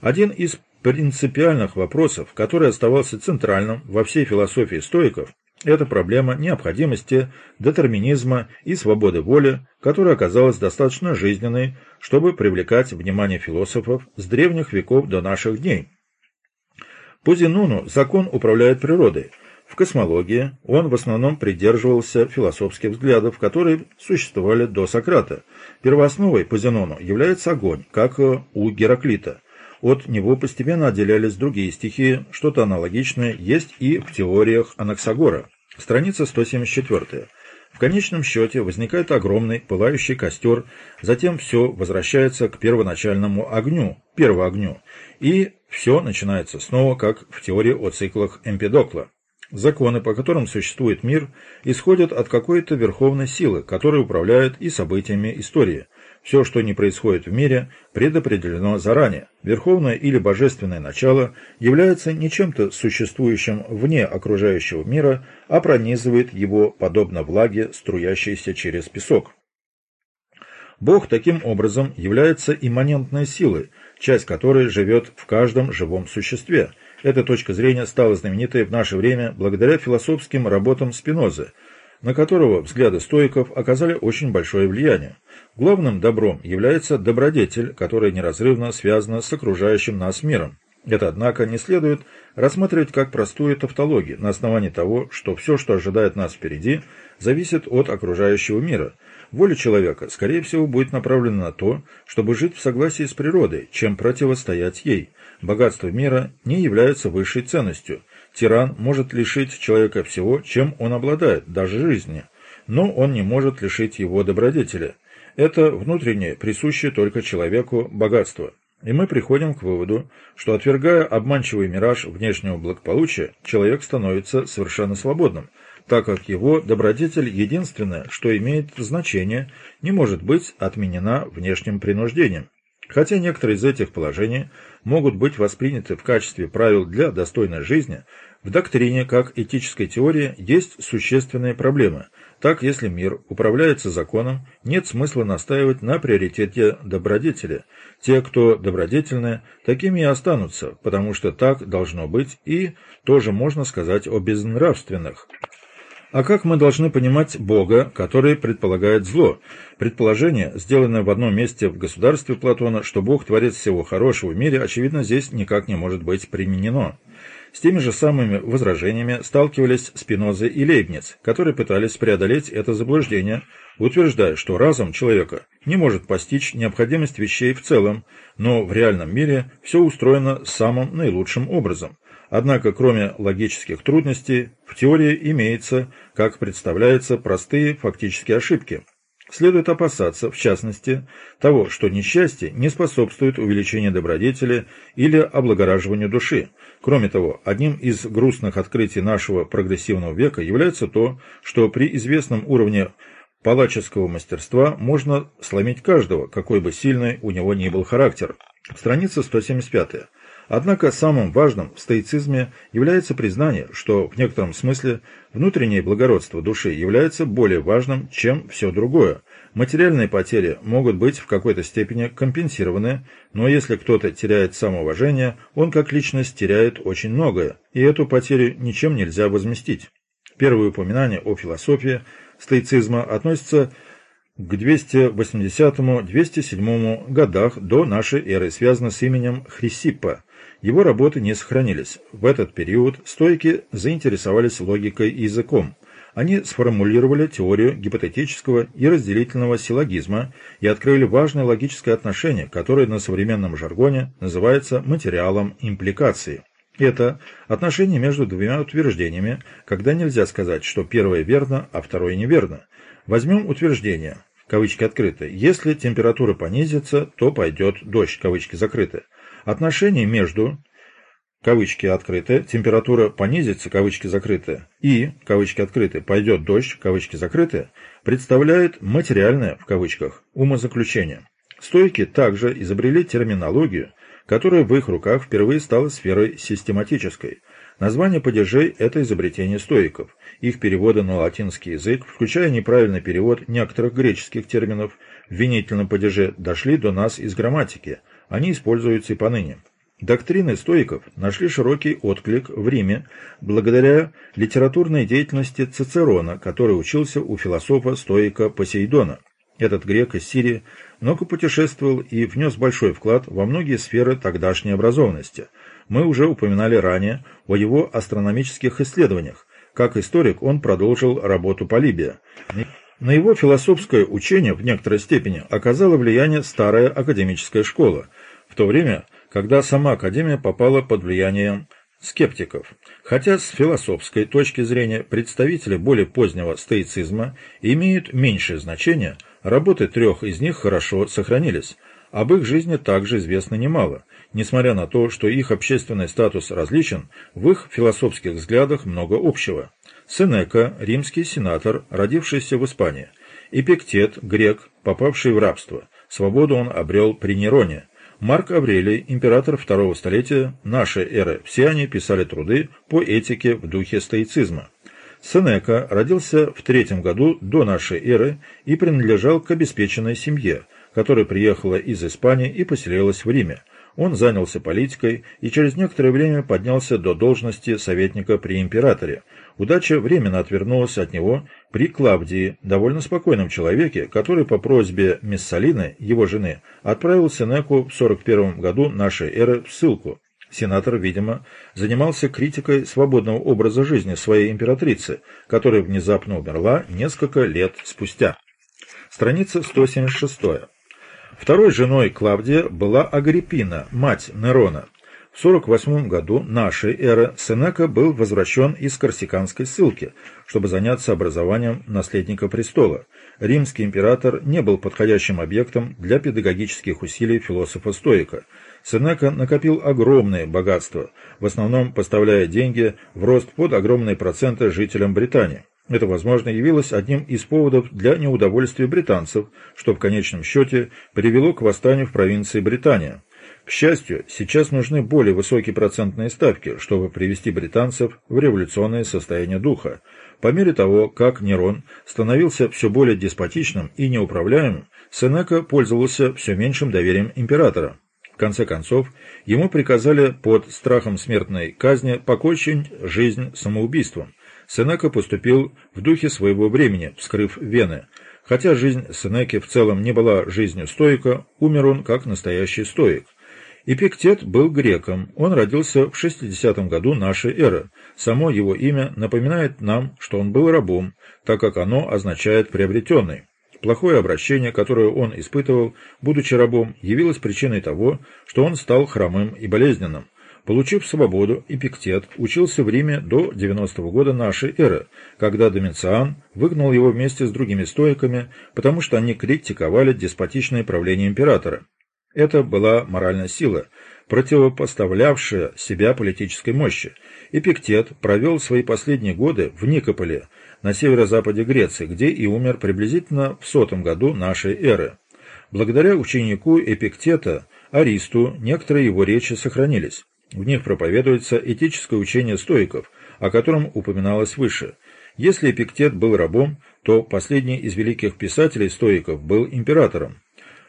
Один из принципиальных вопросов, который оставался центральным во всей философии стоиков, это проблема необходимости, детерминизма и свободы воли, которая оказалась достаточно жизненной, чтобы привлекать внимание философов с древних веков до наших дней. По Зенуну закон управляет природой. В космологии он в основном придерживался философских взглядов, которые существовали до Сократа. Первоосновой по Зенуну является огонь, как у Гераклита. От него постепенно отделялись другие стихии, что-то аналогичное есть и в теориях Анаксагора. Страница 174. В конечном счете возникает огромный пылающий костер, затем все возвращается к первоначальному огню, первоогню, и все начинается снова, как в теории о циклах Эмпидокла. Законы, по которым существует мир, исходят от какой-то верховной силы, которая управляет и событиями истории. Все, что не происходит в мире, предопределено заранее. Верховное или божественное начало является не чем-то существующим вне окружающего мира, а пронизывает его подобно влаге, струящейся через песок. Бог таким образом является имманентной силой, часть которой живет в каждом живом существе. Эта точка зрения стала знаменитой в наше время благодаря философским работам Спинозы, на которого взгляды стоиков оказали очень большое влияние. Главным добром является добродетель, которая неразрывно связана с окружающим нас миром. Это, однако, не следует рассматривать как простую тавтологию на основании того, что все, что ожидает нас впереди, зависит от окружающего мира. Воля человека, скорее всего, будет направлена на то, чтобы жить в согласии с природой, чем противостоять ей. Богатство мира не является высшей ценностью. Тиран может лишить человека всего, чем он обладает, даже жизни, но он не может лишить его добродетели. Это внутреннее, присущее только человеку богатство. И мы приходим к выводу, что отвергая обманчивый мираж внешнего благополучия, человек становится совершенно свободным, так как его добродетель единственное, что имеет значение, не может быть отменена внешним принуждением. Хотя некоторые из этих положений могут быть восприняты в качестве правил для достойной жизни, в доктрине, как этической теории, есть существенные проблемы. Так, если мир управляется законом, нет смысла настаивать на приоритете добродетели. Те, кто добродетельны, такими и останутся, потому что так должно быть, и тоже можно сказать о безнравственных. А как мы должны понимать Бога, который предполагает зло? Предположение, сделанное в одном месте в государстве Платона, что Бог творец всего хорошего в мире, очевидно, здесь никак не может быть применено. С теми же самыми возражениями сталкивались Спиноза и Лейбниц, которые пытались преодолеть это заблуждение, утверждая, что разум человека не может постичь необходимость вещей в целом, но в реальном мире все устроено самым наилучшим образом. Однако, кроме логических трудностей, в теории имеется, как представляется, простые фактические ошибки – Следует опасаться, в частности, того, что несчастье не способствует увеличению добродетели или облагораживанию души. Кроме того, одним из грустных открытий нашего прогрессивного века является то, что при известном уровне палаческого мастерства можно сломить каждого, какой бы сильный у него ни был характер. Страница 175. Однако самым важным в стоицизме является признание, что в некотором смысле внутреннее благородство души является более важным, чем все другое. Материальные потери могут быть в какой-то степени компенсированы, но если кто-то теряет самоуважение, он как личность теряет очень многое, и эту потерю ничем нельзя возместить. Первое упоминание о философии стоицизма относится к 280-207 годах до нашей эры, связано с именем Хрисиппа, его работы не сохранились. В этот период стойки заинтересовались логикой и языком. Они сформулировали теорию гипотетического и разделительного силлогизма и открыли важное логическое отношение, которое на современном жаргоне называется материалом импликации. Это отношение между двумя утверждениями, когда нельзя сказать, что первое верно, а второе неверно. Возьмем утверждение, кавычки открыты, если температура понизится, то пойдет дождь, кавычки закрыты. Отношение между кавычки открыты, температура понизится, кавычки закрыты, и, кавычки открыты, пойдет дождь, кавычки закрыты, представляет материальное, в кавычках, умозаключение. Стойки также изобрели терминологию, которая в их руках впервые стала сферой систематической. Название падежей – это изобретение стоиков. Их переводы на латинский язык, включая неправильный перевод некоторых греческих терминов в винительном падеже, дошли до нас из грамматики – они используются и поныне. Доктрины стоиков нашли широкий отклик в Риме благодаря литературной деятельности Цицерона, который учился у философа-стоика Посейдона. Этот грек из Сирии много путешествовал и внес большой вклад во многие сферы тогдашней образованности. Мы уже упоминали ранее о его астрономических исследованиях. Как историк он продолжил работу по Либии. На его философское учение в некоторой степени оказало влияние старая академическая школа. В то время когда сама Академия попала под влияние скептиков. Хотя с философской точки зрения представители более позднего стоицизма имеют меньшее значение, работы трех из них хорошо сохранились. Об их жизни также известно немало, несмотря на то, что их общественный статус различен, в их философских взглядах много общего. Сенека – римский сенатор, родившийся в Испании. Эпиктет – грек, попавший в рабство. Свободу он обрел при Нероне – Марк Аврелий, император второго столетия нашей эры, все они писали труды по этике в духе стоицизма. Сенека родился в третьем году до нашей эры и принадлежал к обеспеченной семье, которая приехала из Испании и поселилась в Риме. Он занялся политикой и через некоторое время поднялся до должности советника при императоре. Удача временно отвернулась от него при Клавдии, довольно спокойном человеке, который по просьбе Мессалины, его жены, отправил Сенеку в 41 году нашей эры в ссылку. Сенатор, видимо, занимался критикой свободного образа жизни своей императрицы, которая внезапно умерла несколько лет спустя. Страница 176. Второй женой Клавдия была Агриппина, мать Нерона. В 48 году нашей эры Сенека был возвращен из корсиканской ссылки, чтобы заняться образованием наследника престола. Римский император не был подходящим объектом для педагогических усилий философа-стоика. Сенека накопил огромные богатства, в основном поставляя деньги в рост под огромные проценты жителям Британии. Это, возможно, явилось одним из поводов для неудовольствия британцев, что в конечном счете привело к восстанию в провинции Британия. К счастью, сейчас нужны более высокие процентные ставки, чтобы привести британцев в революционное состояние духа. По мере того, как Нерон становился все более деспотичным и неуправляемым, Сенека пользовался все меньшим доверием императора. В конце концов, ему приказали под страхом смертной казни покончить жизнь самоубийством. Сенека поступил в духе своего времени, вскрыв вены. Хотя жизнь Сенеки в целом не была жизнью стоика, умер он как настоящий стоик. Эпиктет был греком, он родился в 60 году нашей эры. Само его имя напоминает нам, что он был рабом, так как оно означает «приобретенный». Плохое обращение, которое он испытывал, будучи рабом, явилось причиной того, что он стал хромым и болезненным. Получив свободу, Эпиктет учился в Риме до 90 -го года нашей эры, когда Домициан выгнал его вместе с другими стоиками, потому что они критиковали деспотичное правление императора. Это была моральная сила, противопоставлявшая себя политической мощи. Эпиктет провел свои последние годы в Никополе, на северо-западе Греции, где и умер приблизительно в сотом году нашей эры. Благодаря ученику Эпиктета, Аристу, некоторые его речи сохранились. В них проповедуется этическое учение стоиков, о котором упоминалось выше. Если Эпиктет был рабом, то последний из великих писателей стоиков был императором.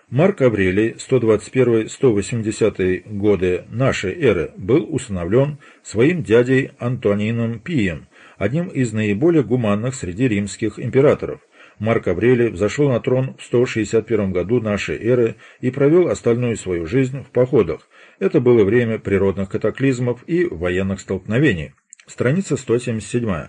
Марк Аврелий, 121-180 годы нашей эры, был усыновлен своим дядей Антонином Пием, одним из наиболее гуманных среди римских императоров. Марк Аврелий взошел на трон в 161 году нашей эры и провел остальную свою жизнь в походах, это было время природных катаклизмов и военных столкновений. Страница 177.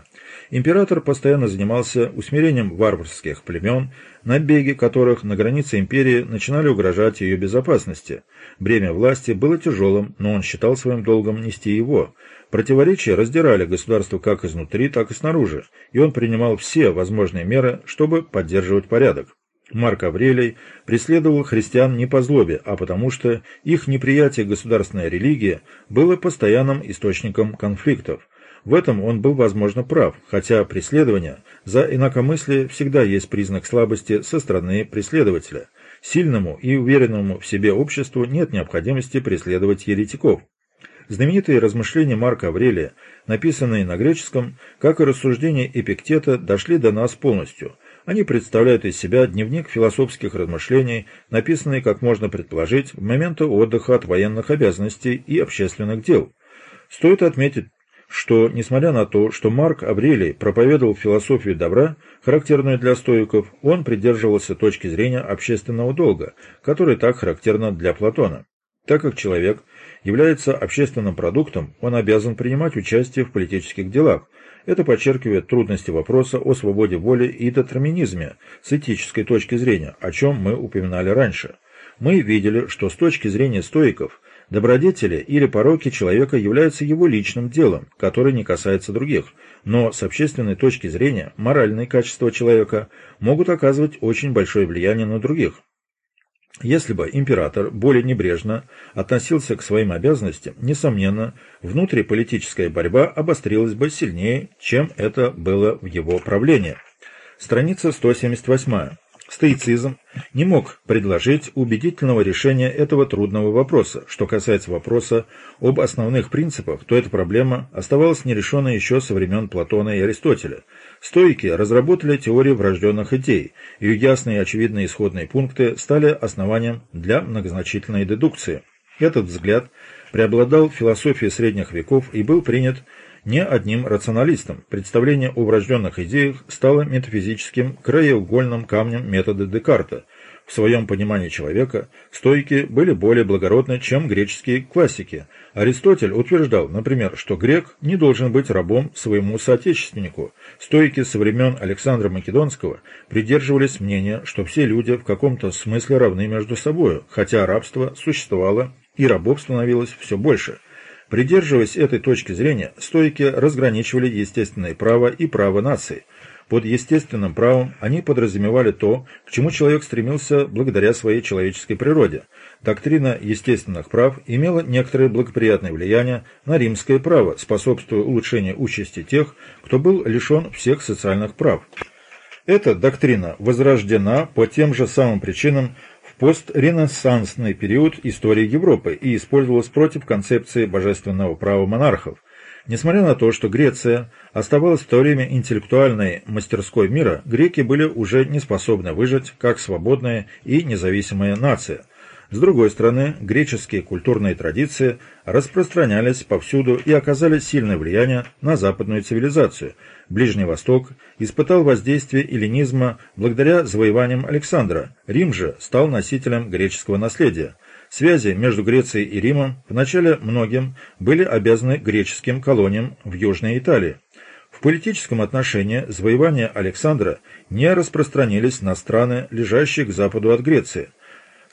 Император постоянно занимался усмирением варварских племен, набеги которых на границе империи начинали угрожать ее безопасности. Бремя власти было тяжелым, но он считал своим долгом нести его. Противоречия раздирали государство как изнутри, так и снаружи, и он принимал все возможные меры, чтобы поддерживать порядок. Марк Аврелий преследовал христиан не по злобе, а потому что их неприятие государственной религии было постоянным источником конфликтов. В этом он был, возможно, прав, хотя преследование за инакомыслие всегда есть признак слабости со стороны преследователя. Сильному и уверенному в себе обществу нет необходимости преследовать еретиков. Знаменитые размышления Марка Аврелия, написанные на греческом, как и рассуждения Эпиктета, дошли до нас полностью – Они представляют из себя дневник философских размышлений, написанный, как можно предположить, в моменты отдыха от военных обязанностей и общественных дел. Стоит отметить, что, несмотря на то, что Марк Аврелий проповедовал философию добра, характерную для стоиков, он придерживался точки зрения общественного долга, которая так характерна для Платона. Так как человек является общественным продуктом, он обязан принимать участие в политических делах. Это подчеркивает трудности вопроса о свободе воли и детерминизме с этической точки зрения, о чем мы упоминали раньше. Мы видели, что с точки зрения стоиков, добродетели или пороки человека являются его личным делом, которое не касается других, но с общественной точки зрения моральные качества человека могут оказывать очень большое влияние на других. Если бы император более небрежно относился к своим обязанностям, несомненно, внутриполитическая борьба обострилась бы сильнее, чем это было в его правлении. Страница 178. Стоицизм не мог предложить убедительного решения этого трудного вопроса. Что касается вопроса об основных принципах, то эта проблема оставалась нерешенной еще со времен Платона и Аристотеля. Стоики разработали теорию врожденных идей, ее ясные и очевидные исходные пункты стали основанием для многозначительной дедукции. Этот взгляд преобладал в философии средних веков и был принят не одним рационалистом. Представление о врожденных идеях стало метафизическим краеугольным камнем метода Декарта. В своем понимании человека стойки были более благородны, чем греческие классики. Аристотель утверждал, например, что грек не должен быть рабом своему соотечественнику. Стойки со времен Александра Македонского придерживались мнения, что все люди в каком-то смысле равны между собой, хотя рабство существовало и рабов становилось все больше – Придерживаясь этой точки зрения, стойки разграничивали естественное право и право нации. Под естественным правом они подразумевали то, к чему человек стремился благодаря своей человеческой природе. Доктрина естественных прав имела некоторое благоприятное влияние на римское право, способствуя улучшению участи тех, кто был лишен всех социальных прав. Эта доктрина возрождена по тем же самым причинам, постренессансный период истории Европы и использовалась против концепции божественного права монархов. Несмотря на то, что Греция оставалась в то время интеллектуальной мастерской мира, греки были уже не способны выжить как свободная и независимая нация – с другой стороны, греческие культурные традиции распространялись повсюду и оказали сильное влияние на западную цивилизацию. Ближний Восток испытал воздействие эллинизма благодаря завоеваниям Александра. Рим же стал носителем греческого наследия. Связи между Грецией и Римом вначале многим были обязаны греческим колониям в Южной Италии. В политическом отношении завоевания Александра не распространились на страны, лежащие к западу от Греции.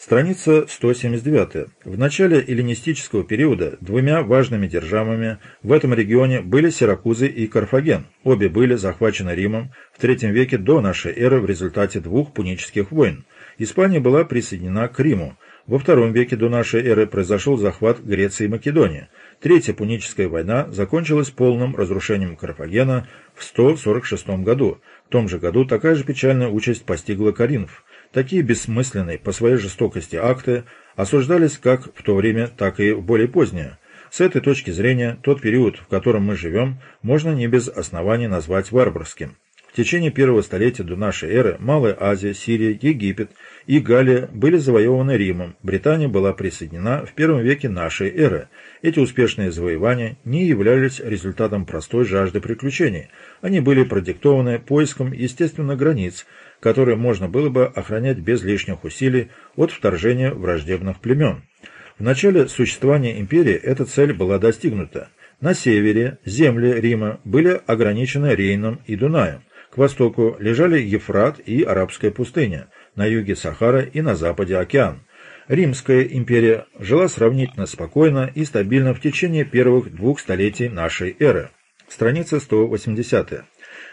Страница 179. В начале эллинистического периода двумя важными державами в этом регионе были Сиракузы и Карфаген. Обе были захвачены Римом в III веке до нашей эры в результате двух пунических войн. Испания была присоединена к Риму. Во II веке до нашей эры произошел захват Греции и Македонии. Третья пуническая война закончилась полным разрушением Карфагена в 146 году. В том же году такая же печальная участь постигла Каринф. Такие бессмысленные по своей жестокости акты осуждались как в то время, так и более позднее. С этой точки зрения, тот период, в котором мы живем, можно не без оснований назвать варварским. В течение первого столетия до нашей эры Малая Азия, Сирия, Египет и Галлия были завоеваны Римом, Британия была присоединена в первом веке нашей эры. Эти успешные завоевания не являлись результатом простой жажды приключений, они были продиктованы поиском естественных границ, которые можно было бы охранять без лишних усилий от вторжения враждебных племен. В начале существования империи эта цель была достигнута. На севере земли Рима были ограничены Рейном и Дунаем. К востоку лежали Ефрат и Арабская пустыня, на юге Сахара и на западе океан. Римская империя жила сравнительно спокойно и стабильно в течение первых двух столетий нашей эры. Страница 180.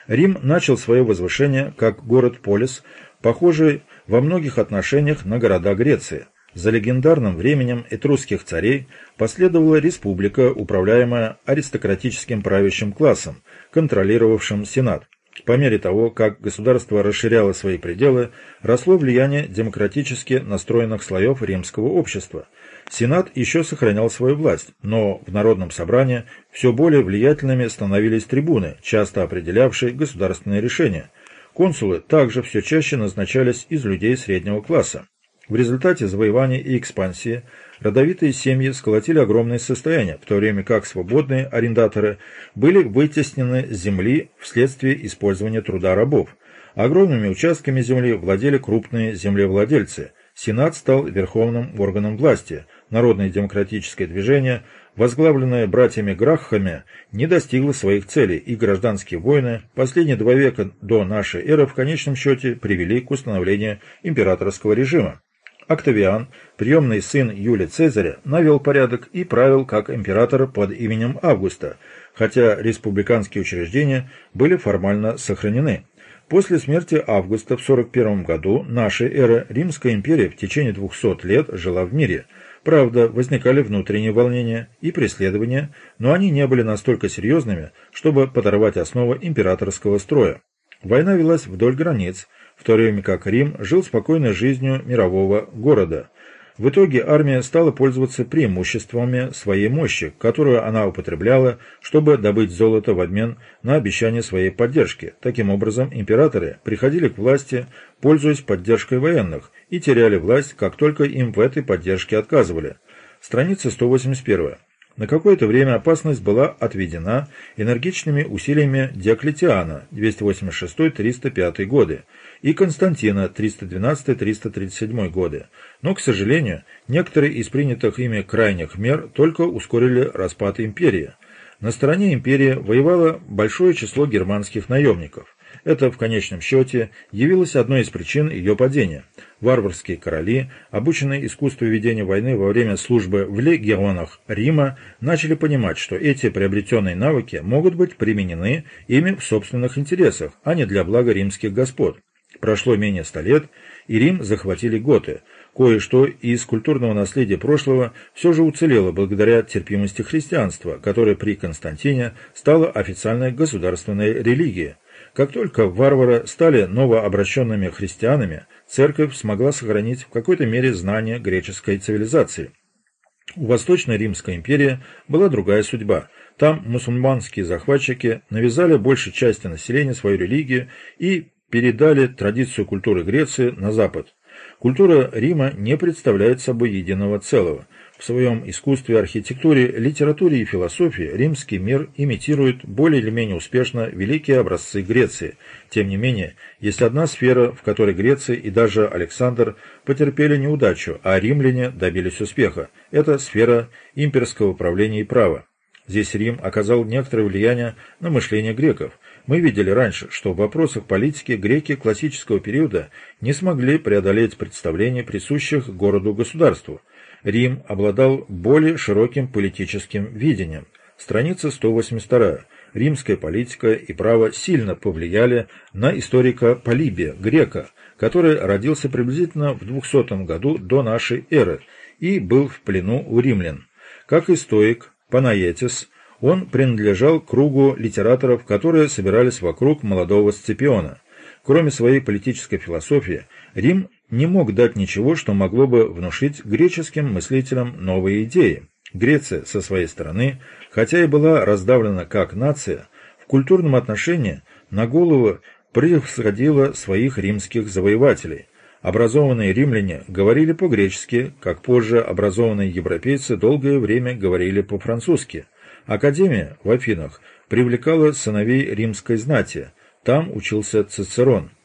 Рим начал свое возвышение как город-полис, похожий во многих отношениях на города Греции. За легендарным временем этрусских царей последовала республика, управляемая аристократическим правящим классом, контролировавшим Сенат. По мере того, как государство расширяло свои пределы, росло влияние демократически настроенных слоев римского общества. Сенат еще сохранял свою власть, но в Народном собрании все более влиятельными становились трибуны, часто определявшие государственные решения. Консулы также все чаще назначались из людей среднего класса. В результате завоевания и экспансии родовитые семьи сколотили огромное состояние, в то время как свободные арендаторы были вытеснены с земли вследствие использования труда рабов. Огромными участками земли владели крупные землевладельцы. Сенат стал верховным органом власти. Народное демократическое движение, возглавленное братьями Граххами, не достигло своих целей, и гражданские войны последние два века до нашей эры в конечном счете привели к установлению императорского режима. Октавиан, приемный сын Юлия Цезаря, навел порядок и правил как император под именем Августа, хотя республиканские учреждения были формально сохранены. После смерти Августа в 41 году нашей эры Римская империя в течение 200 лет жила в мире. Правда, возникали внутренние волнения и преследования, но они не были настолько серьезными, чтобы подорвать основы императорского строя. Война велась вдоль границ, в то время как Рим жил спокойной жизнью мирового города. В итоге армия стала пользоваться преимуществами своей мощи, которую она употребляла, чтобы добыть золото в обмен на обещание своей поддержки. Таким образом, императоры приходили к власти, пользуясь поддержкой военных, и теряли власть, как только им в этой поддержке отказывали. Страница 181. На какое-то время опасность была отведена энергичными усилиями Диоклетиана 286-305 годы и Константина 312-337 годы, но, к сожалению, некоторые из принятых ими крайних мер только ускорили распад империи. На стороне империи воевало большое число германских наемников – это, в конечном счете, явилось одной из причин ее падения. Варварские короли, обученные искусству ведения войны во время службы в легионах Рима, начали понимать, что эти приобретенные навыки могут быть применены ими в собственных интересах, а не для блага римских господ. Прошло менее ста лет, и Рим захватили готы. Кое-что из культурного наследия прошлого все же уцелело благодаря терпимости христианства, которое при Константине стало официальной государственной религией. Как только варвары стали новообращенными христианами, церковь смогла сохранить в какой-то мере знания греческой цивилизации. У Восточной Римской империи была другая судьба. Там мусульманские захватчики навязали большей части населения свою религию и передали традицию культуры Греции на Запад. Культура Рима не представляет собой единого целого. В своем искусстве, архитектуре, литературе и философии римский мир имитирует более или менее успешно великие образцы Греции. Тем не менее, есть одна сфера, в которой Греция и даже Александр потерпели неудачу, а римляне добились успеха. Это сфера имперского управления и права. Здесь Рим оказал некоторое влияние на мышление греков. Мы видели раньше, что в вопросах политики греки классического периода не смогли преодолеть представления, присущих городу-государству – Рим обладал более широким политическим видением. Страница 182. Римская политика и право сильно повлияли на историка Полибия, грека, который родился приблизительно в 200 году до нашей эры и был в плену у римлян. Как и стоик Панаетис, он принадлежал кругу литераторов, которые собирались вокруг молодого Сципиона. Кроме своей политической философии, Рим не мог дать ничего, что могло бы внушить греческим мыслителям новые идеи. Греция, со своей стороны, хотя и была раздавлена как нация, в культурном отношении на голову превосходила своих римских завоевателей. Образованные римляне говорили по-гречески, как позже образованные европейцы долгое время говорили по-французски. Академия в Афинах привлекала сыновей римской знати, там учился Цицерон –